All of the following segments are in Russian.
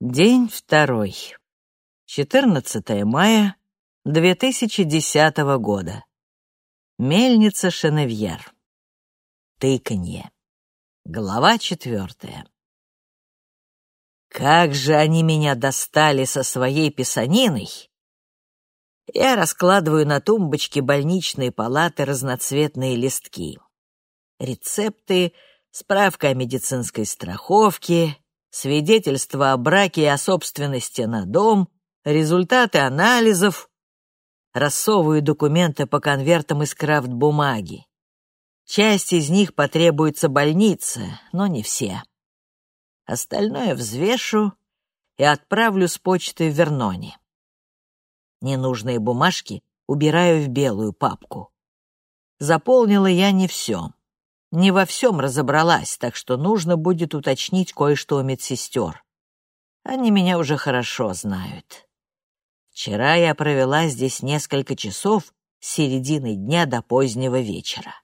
День второй. 14 мая 2010 года. Мельница Шеневьер. Тыканье. Глава четвертая. Как же они меня достали со своей писаниной! Я раскладываю на тумбочке больничной палаты разноцветные листки. Рецепты, справка о медицинской страховке, свидетельства о браке и о собственности на дом, результаты анализов. Рассовываю документы по конвертам из крафт-бумаги. Часть из них потребуется больнице, но не все. Остальное взвешу и отправлю с почты в Верноне. Ненужные бумажки убираю в белую папку. Заполнила я не все не во всем разобралась, так что нужно будет уточнить кое-что у медсестер. Они меня уже хорошо знают. Вчера я провела здесь несколько часов с середины дня до позднего вечера.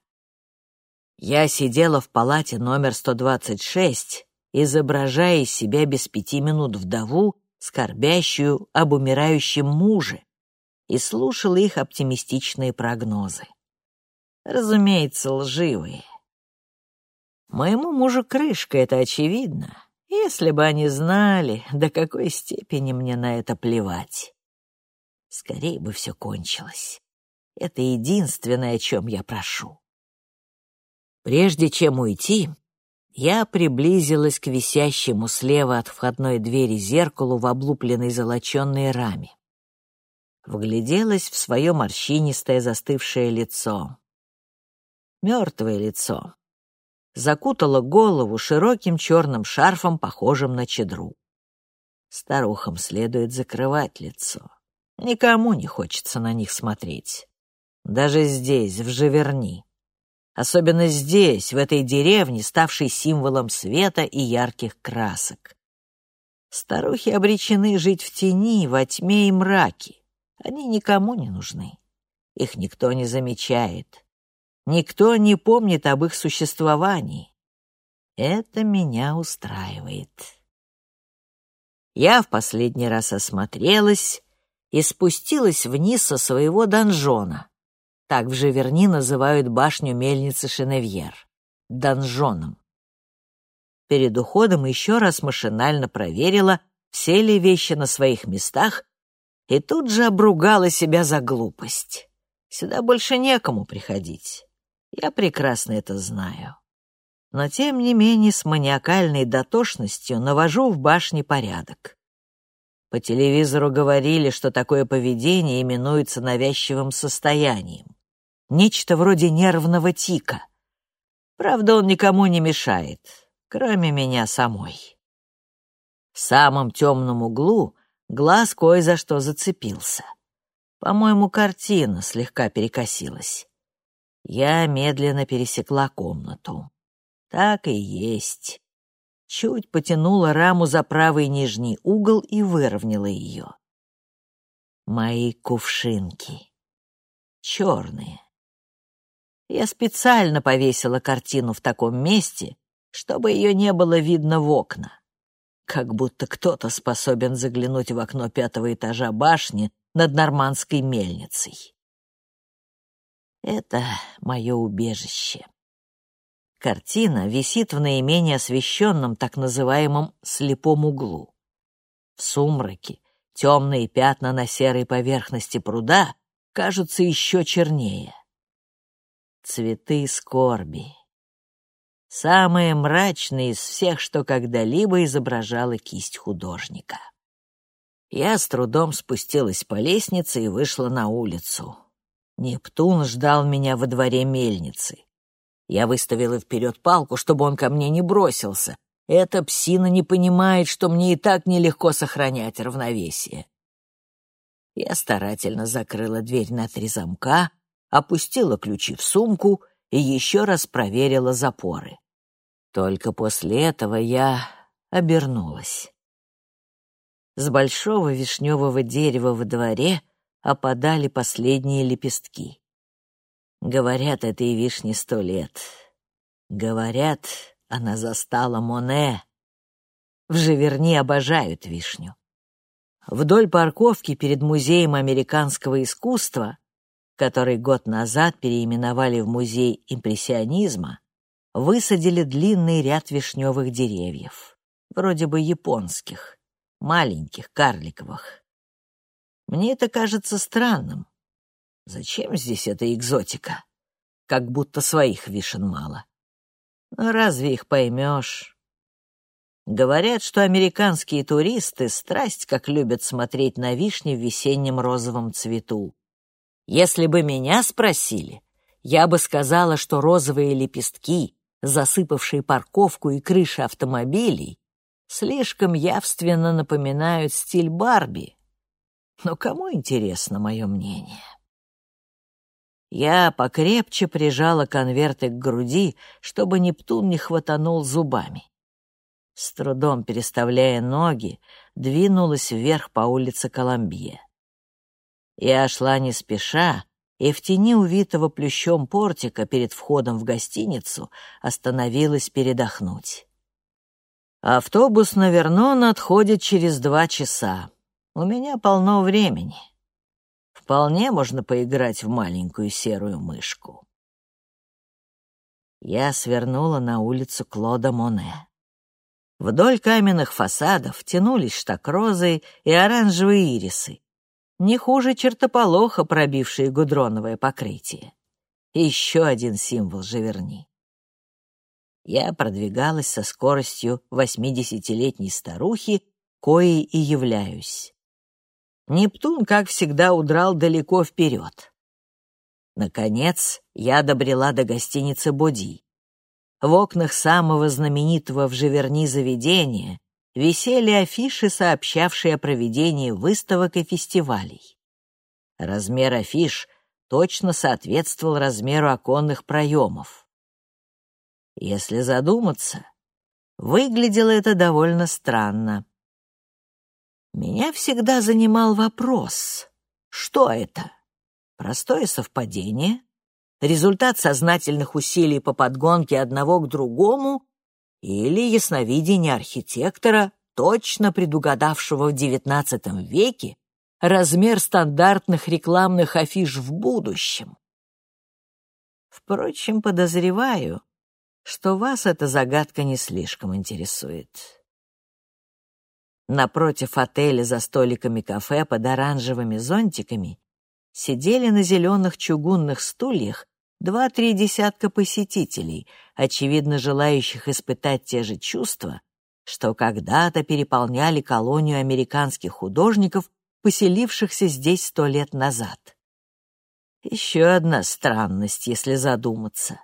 Я сидела в палате номер 126, изображая из себя без пяти минут вдову, скорбящую об умирающем муже, и слушала их оптимистичные прогнозы. Разумеется, лживые. Моему мужу крышка, это очевидно. Если бы они знали, до какой степени мне на это плевать. Скорее бы все кончилось. Это единственное, о чем я прошу. Прежде чем уйти, я приблизилась к висящему слева от входной двери зеркалу в облупленной золоченной раме. Вгляделась в свое морщинистое застывшее лицо. Мертвое лицо, закутала голову широким черным шарфом, похожим на чедру. Старухам следует закрывать лицо. Никому не хочется на них смотреть. Даже здесь, в Живерни. Особенно здесь, в этой деревне, ставшей символом света и ярких красок. Старухи обречены жить в тени, во тьме и мраке. Они никому не нужны. Их никто не замечает. Никто не помнит об их существовании. Это меня устраивает. Я в последний раз осмотрелась и спустилась вниз со своего донжона. Так в Живерни называют башню мельницы Шеневьер. Донжоном. Перед уходом еще раз машинально проверила, все ли вещи на своих местах, и тут же обругала себя за глупость. Сюда больше некому приходить. Я прекрасно это знаю. Но тем не менее с маниакальной дотошностью навожу в башне порядок. По телевизору говорили, что такое поведение именуется навязчивым состоянием. Нечто вроде нервного тика. Правда, он никому не мешает, кроме меня самой. В самом темном углу глаз кое за что зацепился. По-моему, картина слегка перекосилась. Я медленно пересекла комнату. Так и есть. Чуть потянула раму за правый нижний угол и выровняла ее. Мои кувшинки. Черные. Я специально повесила картину в таком месте, чтобы ее не было видно в окна. Как будто кто-то способен заглянуть в окно пятого этажа башни над нормандской мельницей. Это мое убежище. Картина висит в наименее освещенном так называемом слепом углу. В сумраке темные пятна на серой поверхности пруда кажутся еще чернее. Цветы скорби. Самые мрачные из всех, что когда-либо изображала кисть художника. Я с трудом спустилась по лестнице и вышла на улицу. Нептун ждал меня во дворе мельницы. Я выставила вперед палку, чтобы он ко мне не бросился. Эта псина не понимает, что мне и так нелегко сохранять равновесие. Я старательно закрыла дверь на три замка, опустила ключи в сумку и еще раз проверила запоры. Только после этого я обернулась. С большого вишневого дерева во дворе опадали последние лепестки. Говорят, этой вишне сто лет. Говорят, она застала Моне. В Живерни обожают вишню. Вдоль парковки перед Музеем американского искусства, который год назад переименовали в Музей импрессионизма, высадили длинный ряд вишневых деревьев, вроде бы японских, маленьких, карликовых. Мне это кажется странным. Зачем здесь эта экзотика? Как будто своих вишен мало. Но разве их поймешь? Говорят, что американские туристы страсть как любят смотреть на вишни в весеннем розовом цвету. Если бы меня спросили, я бы сказала, что розовые лепестки, засыпавшие парковку и крыши автомобилей, слишком явственно напоминают стиль Барби. Но кому интересно мое мнение? Я покрепче прижала конверты к груди, чтобы Нептун не хватанул зубами. С трудом переставляя ноги, двинулась вверх по улице Коломбье. Я шла не спеша, и в тени увитого плющом портика перед входом в гостиницу остановилась передохнуть. Автобус на Вернон отходит через два часа. У меня полно времени. Вполне можно поиграть в маленькую серую мышку. Я свернула на улицу Клода Моне. Вдоль каменных фасадов тянулись штакрозы и оранжевые ирисы, не хуже чертополоха, пробившие гудроновое покрытие. еще один символ Живерни. Я продвигалась со скоростью восьмидесятилетней старухи, коей и являюсь. Нептун, как всегда, удрал далеко вперед. Наконец, я добрела до гостиницы «Боди». В окнах самого знаменитого в Живерни заведения висели афиши, сообщавшие о проведении выставок и фестивалей. Размер афиш точно соответствовал размеру оконных проемов. Если задуматься, выглядело это довольно странно. Меня всегда занимал вопрос, что это? Простое совпадение? результат сознательных усилий по подгонке одного к другому или ясновидение архитектора, точно предугадавшего в XIX веке размер стандартных рекламных афиш в будущем. Впрочем, подозреваю, что вас эта загадка не слишком интересует. Напротив отеля за столиками кафе под оранжевыми зонтиками сидели на зеленых чугунных стульях два-три десятка посетителей, очевидно желающих испытать те же чувства, что когда-то переполняли колонию американских художников, поселившихся здесь сто лет назад. Еще одна странность, если задуматься.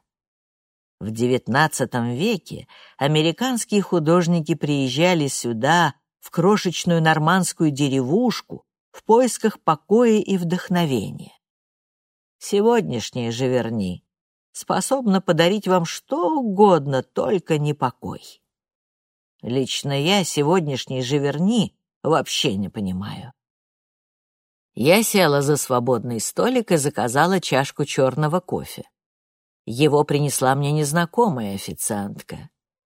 В XIX веке американские художники приезжали сюда, в крошечную нормандскую деревушку, в поисках покоя и вдохновения. Сегодняшнее же верни способна подарить вам что угодно, только не покой. Лично я сегодняшней живерни вообще не понимаю. Я села за свободный столик и заказала чашку черного кофе. Его принесла мне незнакомая официантка.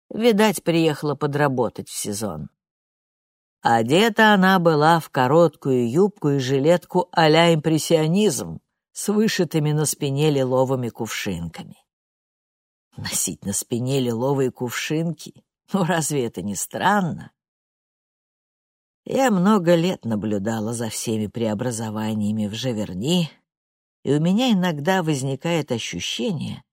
Видать, приехала подработать в сезон. Одета она была в короткую юбку и жилетку а-ля импрессионизм, с вышитыми на спине лиловыми кувшинками. Носить на спине лиловые кувшинки? Ну, разве это не странно? Я много лет наблюдала за всеми преобразованиями в Живерни, и у меня иногда возникает ощущение,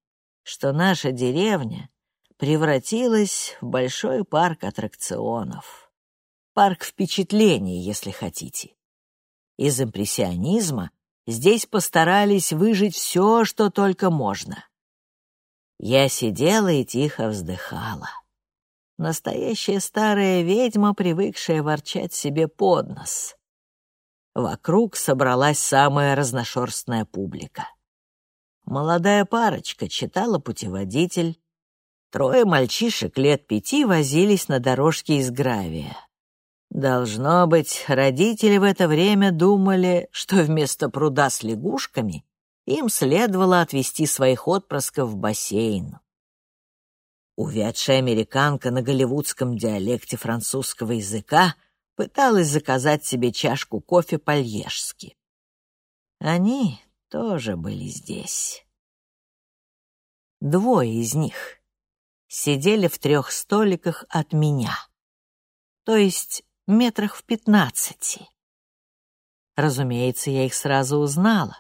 что наша деревня превратилась в большой парк аттракционов. Парк впечатлений, если хотите. Из импрессионизма Здесь постарались выжить все, что только можно. Я сидела и тихо вздыхала. Настоящая старая ведьма, привыкшая ворчать себе под нос. Вокруг собралась самая разношерстная публика. Молодая парочка читала путеводитель. Трое мальчишек лет пяти возились на дорожке из гравия. Должно быть, родители в это время думали, что вместо пруда с лягушками им следовало отвезти своих отпрысков в бассейн. Увядшая американка на голливудском диалекте французского языка пыталась заказать себе чашку кофе по-льежски. Они тоже были здесь. Двое из них сидели в трех столиках от меня, то есть метрах в пятнадцати. Разумеется, я их сразу узнала.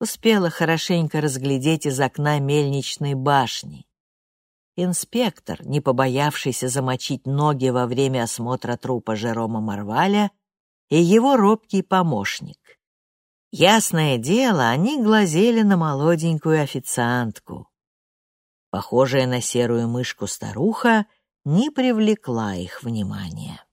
Успела хорошенько разглядеть из окна мельничной башни. Инспектор, не побоявшийся замочить ноги во время осмотра трупа Жерома Марваля, и его робкий помощник. Ясное дело, они глазели на молоденькую официантку. Похожая на серую мышку старуха не привлекла их внимания.